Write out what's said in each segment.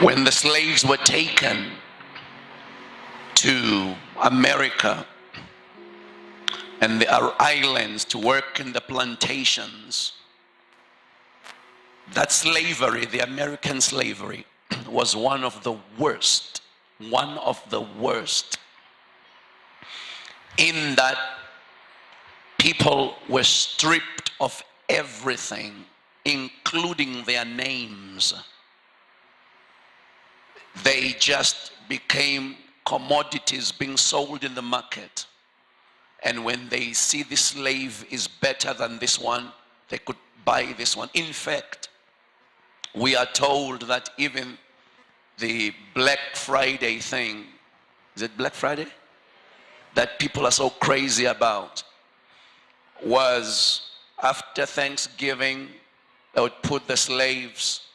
when the slaves were taken to America and the islands to work in the plantations, that slavery, the American slavery, was one of the worst, one of the worst, in that people were stripped of everything, including their names. They just became commodities being sold in the market. And when they see this slave is better than this one, they could buy this one. In fact, we are told that even the Black Friday thing, is it Black Friday? That people are so crazy about, was after Thanksgiving, they would put the slaves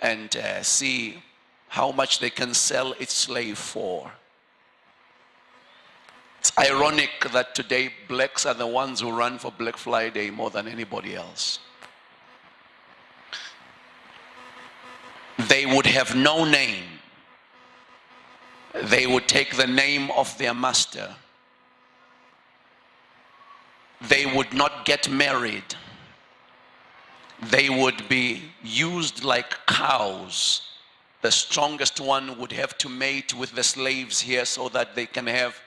and uh, see how much they can sell its slave for. It's ironic that today blacks are the ones who run for Black Friday more than anybody else. They would have no name. They would take the name of their master. They would not get married. They would be used like cows. The strongest one would have to mate with the slaves here so that they can have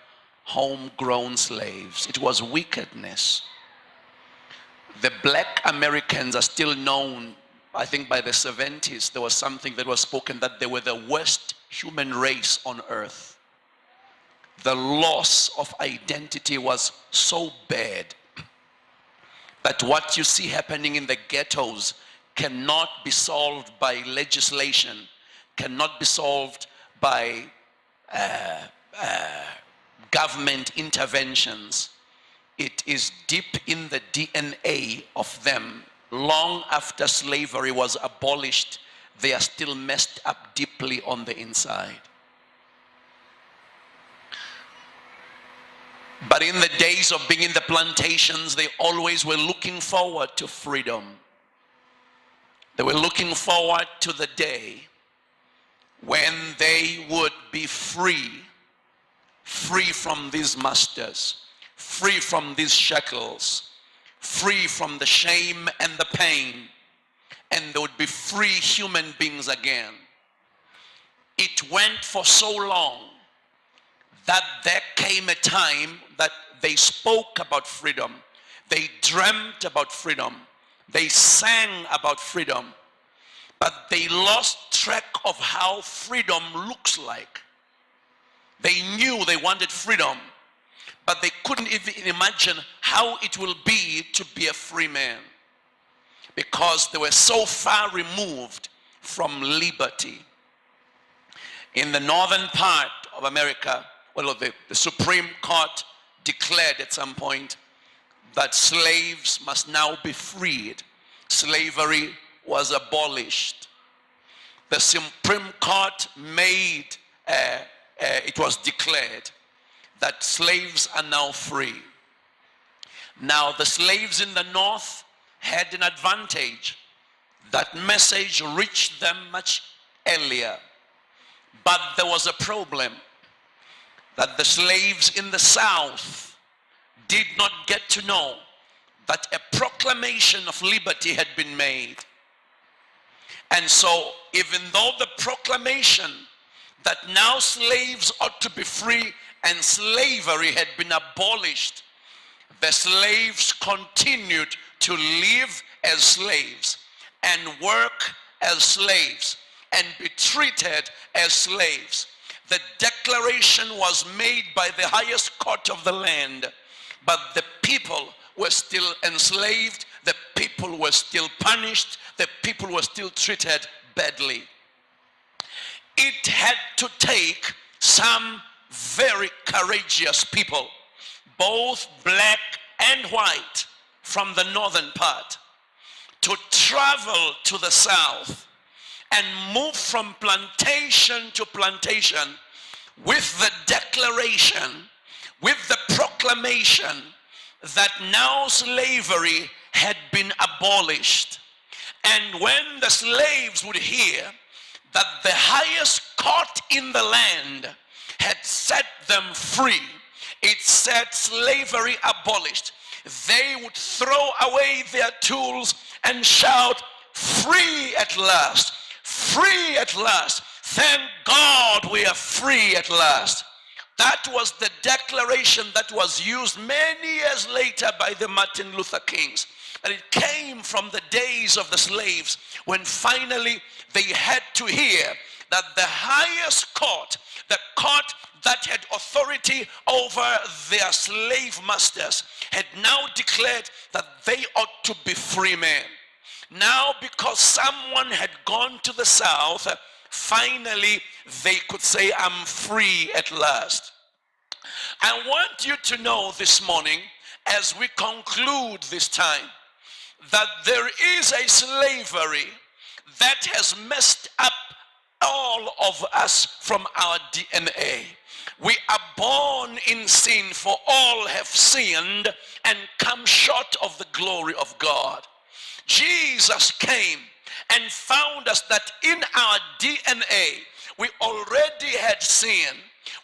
homegrown slaves. It was wickedness. The black Americans are still known, I think by the 70s, there was something that was spoken that they were the worst human race on earth. The loss of identity was so bad that what you see happening in the ghettos cannot be solved by legislation, cannot be solved by uh, uh, government interventions. It is deep in the DNA of them. Long after slavery was abolished, they are still messed up deeply on the inside. But in the days of being in the plantations, they always were looking forward to freedom. They were looking forward to the day when they would be free free from these masters, free from these shackles, free from the shame and the pain, and they would be free human beings again. It went for so long that there came a time that they spoke about freedom, they dreamt about freedom, they sang about freedom, but they lost track of how freedom looks like. They knew they wanted freedom, but they couldn't even imagine how it will be to be a free man because they were so far removed from liberty. In the northern part of America, well, the, the Supreme Court declared at some point that slaves must now be freed. Slavery was abolished. The Supreme Court made a uh, it was declared that slaves are now free. Now, the slaves in the north had an advantage. That message reached them much earlier. But there was a problem that the slaves in the south did not get to know that a proclamation of liberty had been made. And so, even though the proclamation that now slaves ought to be free and slavery had been abolished, the slaves continued to live as slaves and work as slaves and be treated as slaves. The declaration was made by the highest court of the land, but the people were still enslaved, the people were still punished, the people were still treated badly. It had to take some very courageous people, both black and white, from the northern part, to travel to the south and move from plantation to plantation with the declaration, with the proclamation that now slavery had been abolished. And when the slaves would hear that the highest court in the land had set them free. It said slavery abolished. They would throw away their tools and shout, Free at last! Free at last! Thank God we are free at last. That was the declaration that was used many years later by the Martin Luther Kings. And it came from the days of the slaves when finally they had to hear that the highest court, the court that had authority over their slave masters, had now declared that they ought to be free men. Now, because someone had gone to the south, finally they could say, I'm free at last. I want you to know this morning, as we conclude this time, that there is a slavery that has messed up all of us from our DNA. We are born in sin, for all have sinned and come short of the glory of God. Jesus came and found us that in our DNA we already had sin.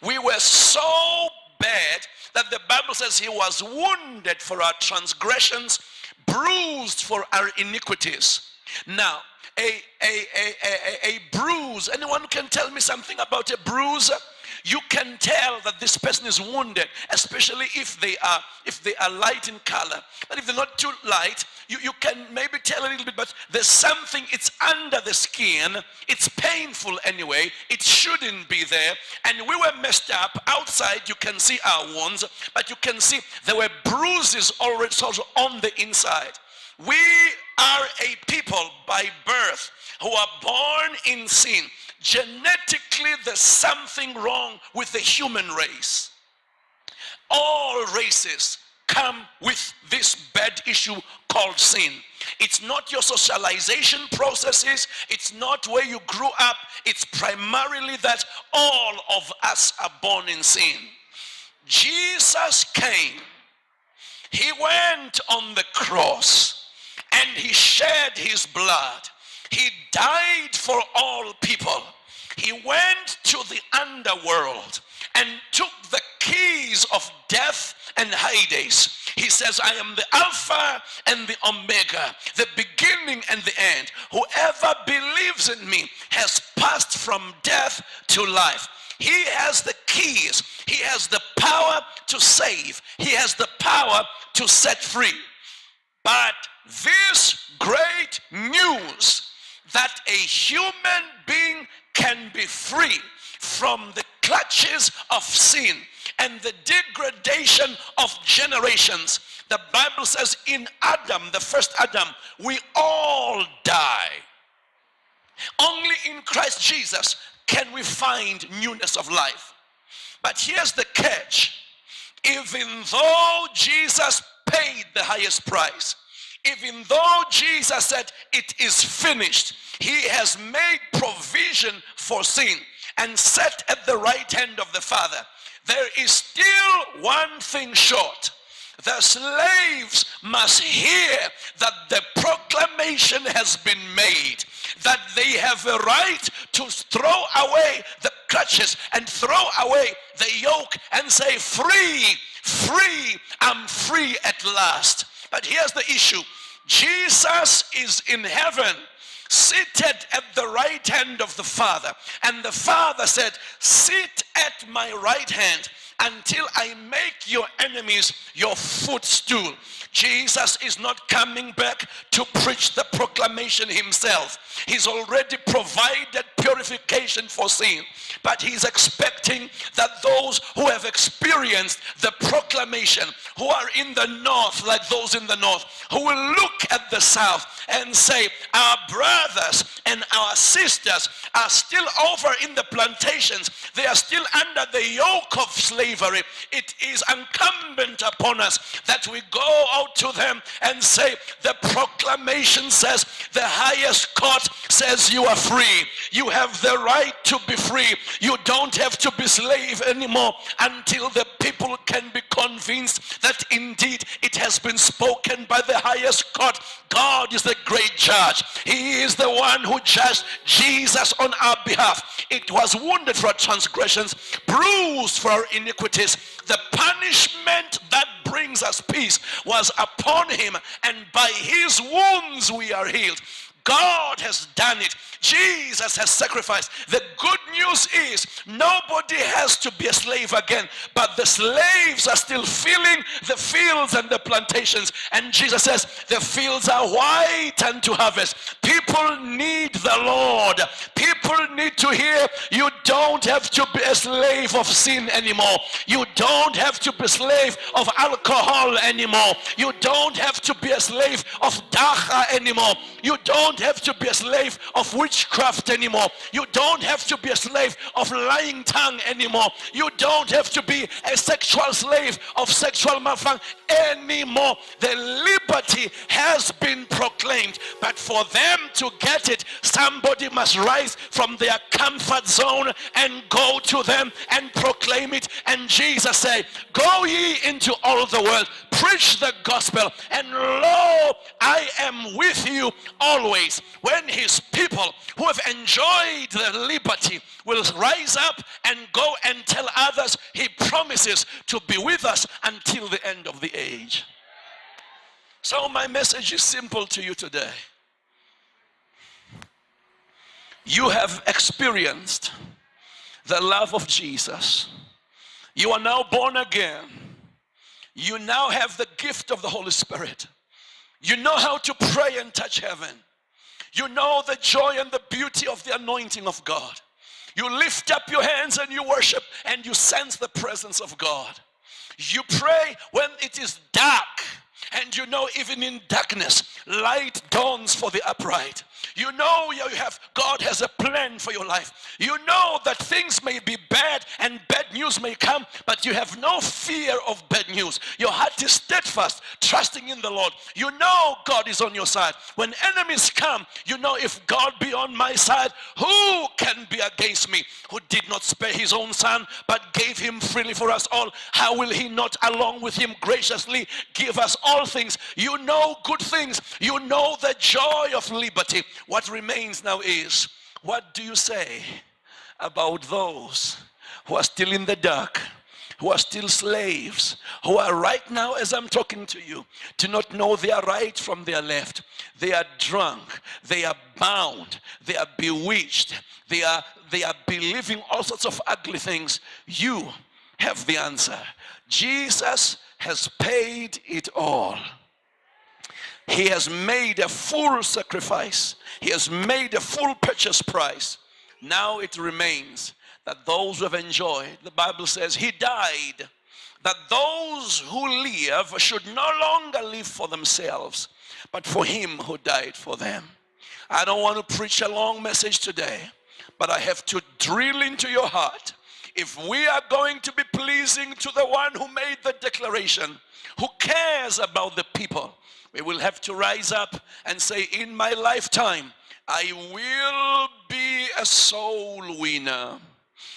We were so bad that the Bible says he was wounded for our transgressions, bruised for our iniquities. Now, a, a, a, a, a bruise, anyone can tell me something about a bruise? You can tell that this person is wounded, especially if they are if they are light in color. But if they're not too light, you, you can maybe tell a little bit, but there's something, it's under the skin, it's painful anyway, it shouldn't be there. And we were messed up. Outside, you can see our wounds, but you can see there were bruises already sort of on the inside. We are a people by birth who are born in sin genetically there's something wrong with the human race. All races come with this bad issue called sin. It's not your socialization processes, it's not where you grew up, it's primarily that all of us are born in sin. Jesus came, he went on the cross, and he shed his blood he died for all people. He went to the underworld and took the keys of death and Hades. He says, I am the Alpha and the Omega, the beginning and the end. Whoever believes in me has passed from death to life. He has the keys. He has the power to save. He has the power to set free. But this great news that a human being can be free from the clutches of sin and the degradation of generations. The Bible says in Adam, the first Adam, we all die. Only in Christ Jesus can we find newness of life. But here's the catch even though Jesus paid the highest price, even though Jesus said, It is finished, He has made provision for sin and set at the right hand of the Father. There is still one thing short. The slaves must hear that the proclamation has been made, that they have a right to throw away the crutches and throw away the yoke and say, Free, free, I'm free at last. But here's the issue Jesus is in heaven, seated at the right hand of the Father. And the Father said, Sit at my right hand until I make your enemies your footstool. Jesus is not coming back to preach the proclamation himself. He's already provided purification for sin, but he's expecting that those who have experienced the proclamation, who are in the north, like those in the north, who will look at the south and say, Our brothers and our sisters are still over in the plantations, they are still under the yoke of slavery. It is incumbent upon us that we go out to them and say, The proclamation says, the highest court says you are free. You have the right to be free. You don't have to be slave anymore until the people can be convinced that indeed it has has been spoken by the highest court. God is the great judge. He is the one who judged Jesus on our behalf. It was wounded for our transgressions, bruised for our iniquities. The punishment that brings us peace was upon him, and by his wounds we are healed. God has done it. Jesus has sacrificed. The good news is nobody has to be a slave again, but the slaves are still filling the fields and the plantations. And Jesus says, The fields are white unto harvest. People need the Lord. People need to hear you don't have to be a slave of sin anymore. You don't have to be a slave of alcohol anymore. You don't have to be a slave of dagga anymore. You don't have to be a slave of witchcraft anymore. You don't have to be a slave of lying tongue anymore. You don't have to be a sexual slave of sexual malfunction anymore. The liberty has been proclaimed. But for them to get it, somebody must rise from their comfort zone and go to them and proclaim it. And Jesus said, Go ye into all the world, preach the gospel, and lo, I am with you always. When his people who have enjoyed the liberty will rise up and go and tell others, he promises to be with us until the end of the age. So, my message is simple to you today. You have experienced the love of Jesus. You are now born again. You now have the gift of the Holy Spirit. You know how to pray and touch heaven. You know the joy and the beauty of the anointing of God. You lift up your hands and you worship and you sense the presence of God. You pray when it is dark and you know even in darkness light dawns for the upright you know you have God has a plan for your life. You know that things may be bad and bad news may come, but you have no fear of bad news. Your heart is steadfast, trusting in the Lord. You know God is on your side. When enemies come, you know if God be on my side, who can be against me? Who did not spare his own son, but gave him freely for us all? How will he not along with him graciously give us all things? You know good things. You know the joy of liberty. What remains now is what do you say about those who are still in the dark? who are still slaves, who are right now, as I'm talking to you, do not know their right from their left. They are drunk, they are bound, they are bewitched, they are, they are believing all sorts of ugly things. You have the answer. Jesus has paid it all. He has made a full sacrifice. He has made a full purchase price. Now it remains that those who have enjoyed, the Bible says, He died, that those who live should no longer live for themselves, but for Him who died for them. I don't want to preach a long message today, but I have to drill into your heart. If we are going to be pleasing to the one who made the declaration, who cares about the people, we will have to rise up and say, In my lifetime, I will be a soul winner.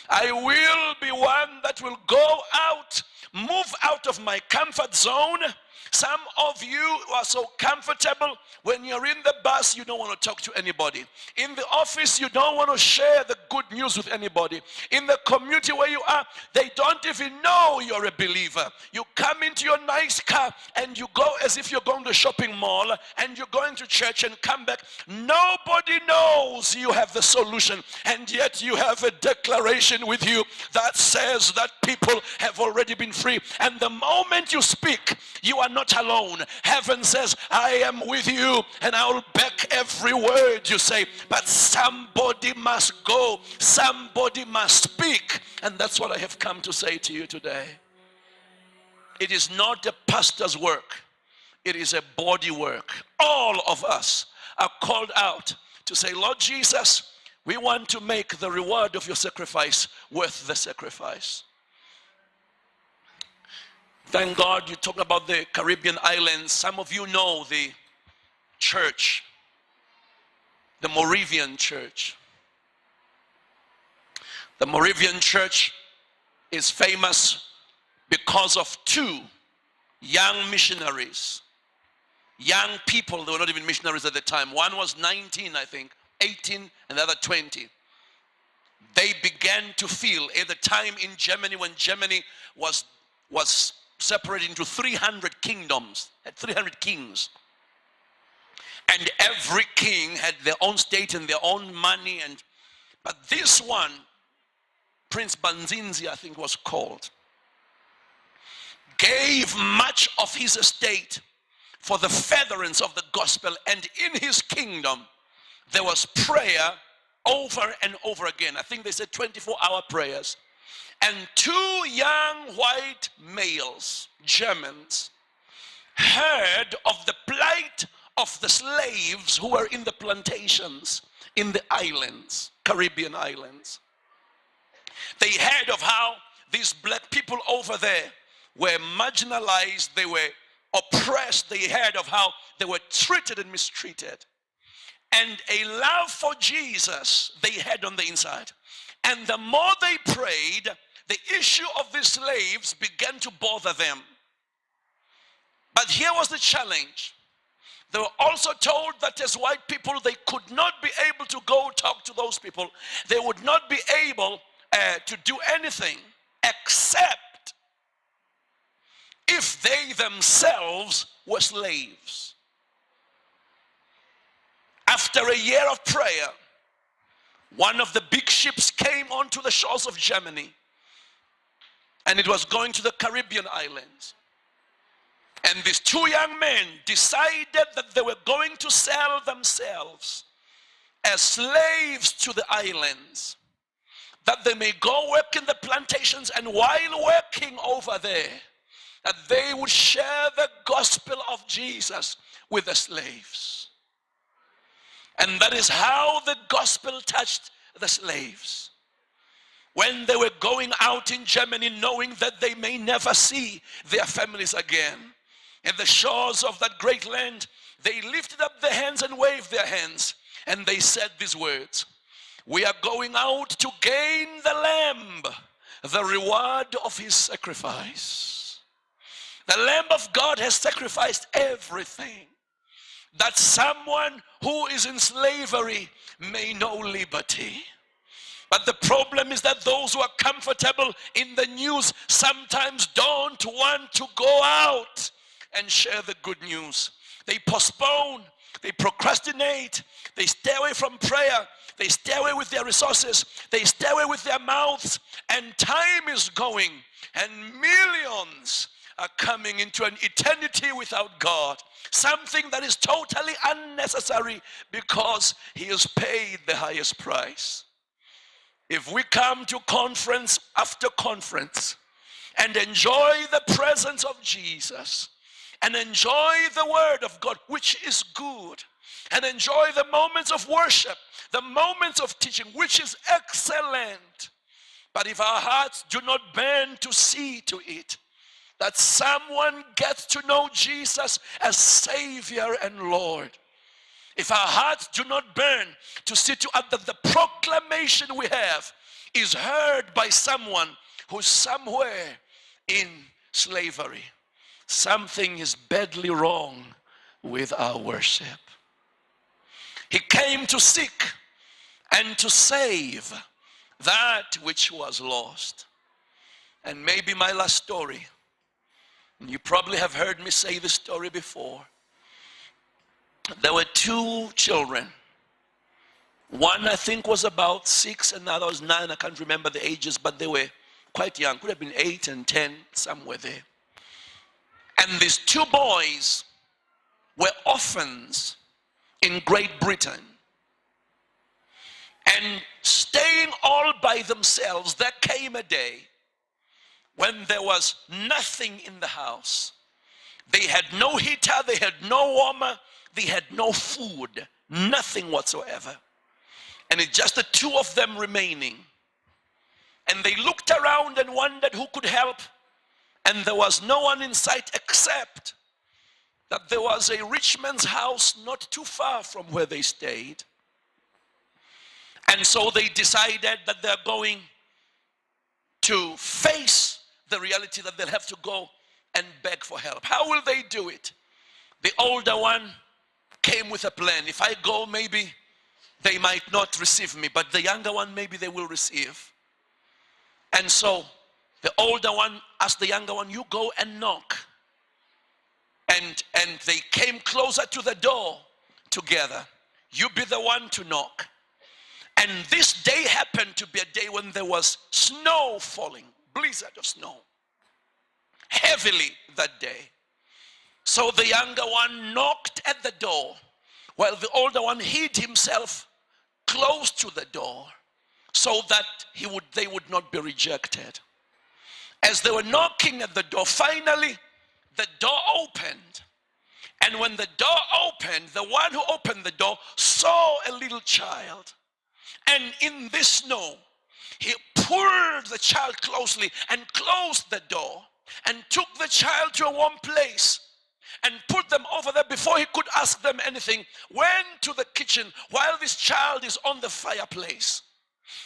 I will be one that will go out, move out of my comfort zone, some of you are so comfortable when you're in the bus, you don't want to talk to anybody. In the office, you don't want to share the good news with anybody. In the community where you are, they don't even know you're a believer. You come into your nice car and you go as if you're going to shopping mall and you're going to church and come back. Nobody knows you have the solution, and yet you have a declaration with you that says that people have already been free. And the moment you speak, you are not not alone. Heaven says, I am with you and I will back every word you say. But somebody must go, somebody must speak. And that's what I have come to say to you today. It is not a pastor's work, it is a body work. All of us are called out to say, Lord Jesus, we want to make the reward of your sacrifice worth the sacrifice. Thank God you talk about the Caribbean islands. Some of you know the church, the Moravian church. The Moravian church is famous because of two young missionaries, young people, they were not even missionaries at the time. One was 19, I think, 18, and the other 20. They began to feel at the time in Germany when Germany was, was separated into 300 kingdoms, had 300 kings. And every king had their own state and their own money. And but this one, Prince Banzinzi, I think was called, gave much of his estate for the furtherance of the gospel. And in his kingdom, there was prayer over and over again. I think they said 24 hour prayers. And two young white males, Germans, heard of the plight of the slaves who were in the plantations in the islands, Caribbean islands. They heard of how these black people over there were marginalized, they were oppressed, they heard of how they were treated and mistreated. And a love for Jesus they had on the inside. And the more they prayed, the issue of the slaves began to bother them. But here was the challenge they were also told that as white people, they could not be able to go talk to those people. They would not be able uh, to do anything except if they themselves were slaves. After a year of prayer, one of the big ships came onto the shores of Germany and it was going to the Caribbean islands. And these two young men decided that they were going to sell themselves as slaves to the islands, that they may go work in the plantations, and while working over there, that they would share the gospel of Jesus with the slaves. And that is how the gospel touched the slaves. When they were going out in Germany, knowing that they may never see their families again, in the shores of that great land, they lifted up their hands and waved their hands, and they said these words We are going out to gain the Lamb, the reward of his sacrifice. The Lamb of God has sacrificed everything that someone who is in slavery may know liberty. But the problem is that those who are comfortable in the news sometimes don't want to go out and share the good news. They postpone, they procrastinate, they stay away from prayer, they stay away with their resources, they stay away with their mouths, and time is going, and millions are coming into an eternity without God. Something that is totally unnecessary because He has paid the highest price. If we come to conference after conference and enjoy the presence of Jesus, and enjoy the word of God, which is good, and enjoy the moments of worship, the moments of teaching, which is excellent. But if our hearts do not burn to see to it, that someone gets to know Jesus as Savior and Lord. If our hearts do not burn to see to it that the proclamation we have is heard by someone who's somewhere in slavery something is badly wrong with our worship. He came to seek and to save that which was lost. And maybe my last story, you probably have heard me say this story before. There were two children. One, I think, was about six, and the other was nine. I can't remember the ages, but they were quite young. Could have been eight and ten, somewhere there. And these two boys were orphans in Great Britain. And staying all by themselves, there came a day when there was nothing in the house. They had no heater, they had no warmer, they had no food, nothing whatsoever. And it's just the two of them remaining. And they looked around and wondered who could help. And there was no one in sight except that there was a rich man's house not too far from where they stayed. And so they decided that they're going to face the reality that they'll have to go and beg for help. How will they do it? The older one came with a plan. If I go, maybe they might not receive me, but the younger one, maybe they will receive. And so the older one asked the younger one, You go and knock. And, and they came closer to the door together. You be the one to knock. And this day happened to be a day when there was snow falling, blizzard of snow, heavily that day. So the younger one knocked at the door while the older one hid himself close to the door so that he would, they would not be rejected. As they were knocking at the door, finally the door opened. And when the door opened, the one who opened the door saw a little child. And in this snow, he pulled the child closely and closed the door and took the child to a warm place and put them over there before he could ask them anything. Went to the kitchen while this child is on the fireplace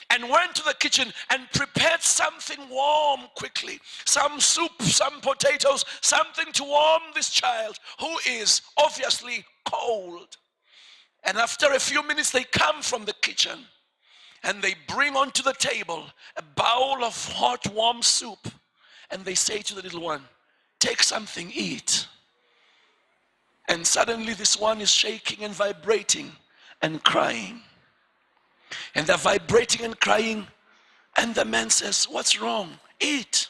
and went to the kitchen and prepared something warm quickly some soup, some potatoes, something to warm this child who is obviously cold. And after a few minutes, they come from the kitchen and they bring onto the table a bowl of hot, warm soup. And they say to the little one, Take something, eat. And suddenly, this one is shaking and vibrating and crying. And they're vibrating and crying. And the man says, What's wrong? Eat.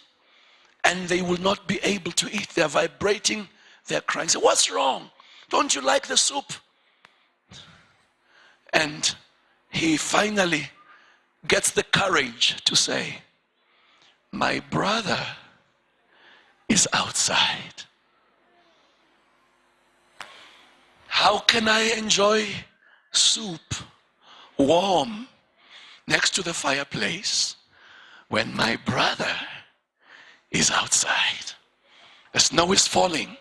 And they will not be able to eat. They're vibrating, they're crying. Say, What's wrong? Don't you like the soup? And he finally gets the courage to say, My brother is outside. How can I enjoy soup warm next to the fireplace when my brother is outside? The snow is falling,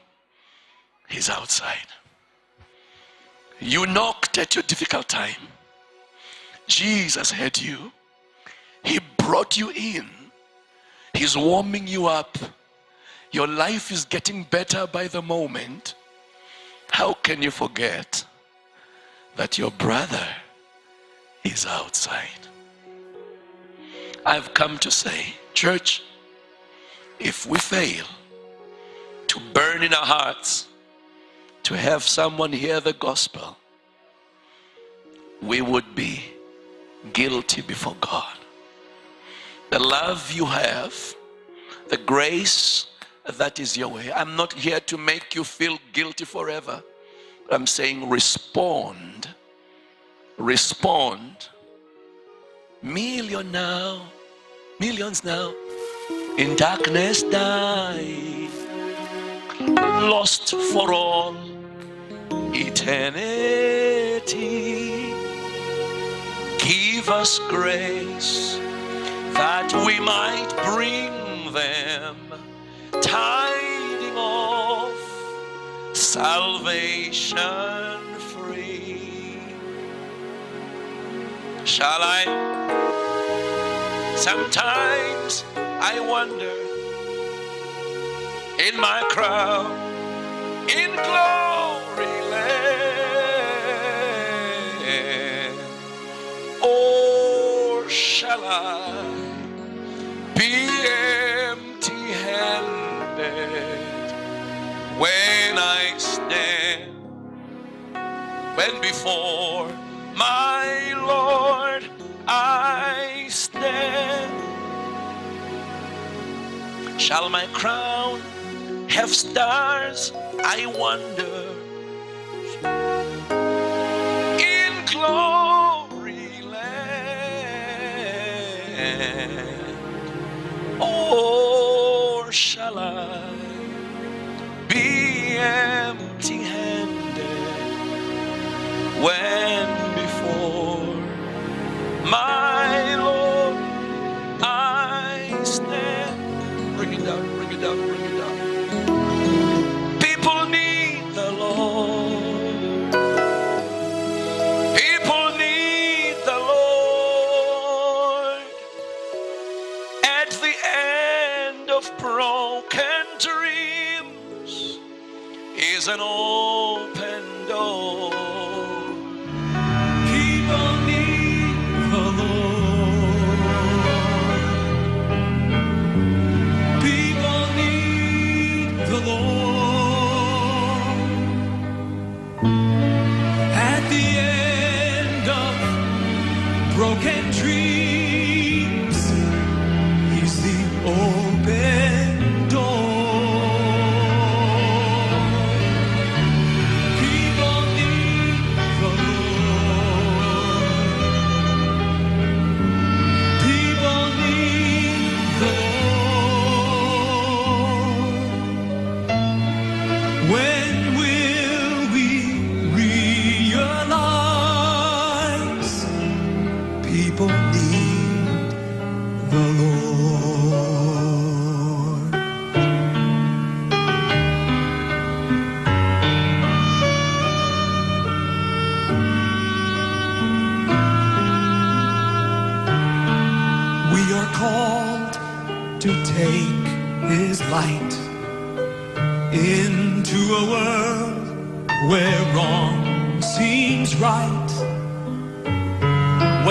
he's outside. You knocked at your difficult time. Jesus heard you. He brought you in. He's warming you up. Your life is getting better by the moment. How can you forget that your brother is outside? I've come to say, church, if we fail to burn in our hearts to have someone hear the gospel, we would be guilty before God. The love you have, the grace that is your way. I'm not here to make you feel guilty forever. I'm saying respond. Respond. Million now, millions now, in darkness die, lost for all eternity. Give us grace that we might bring them tiding of salvation free. Shall I? Sometimes I wonder in my crown in glory land, or shall I be when I stand, when before my Lord I stand? Shall my crown have stars? I wonder. In glory land, or shall I be empty handed when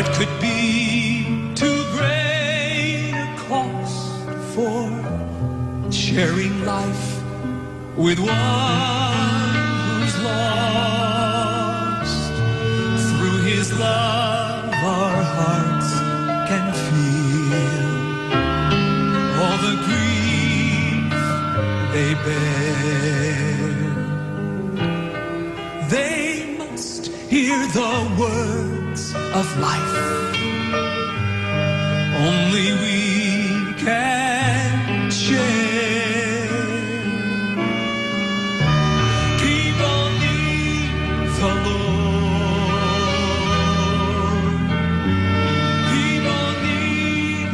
What could be too great a cost for sharing life with one who's lost? Through His love, our hearts can feel all the grief they bear. They must hear the words of life. Only we can share. The Lord. People need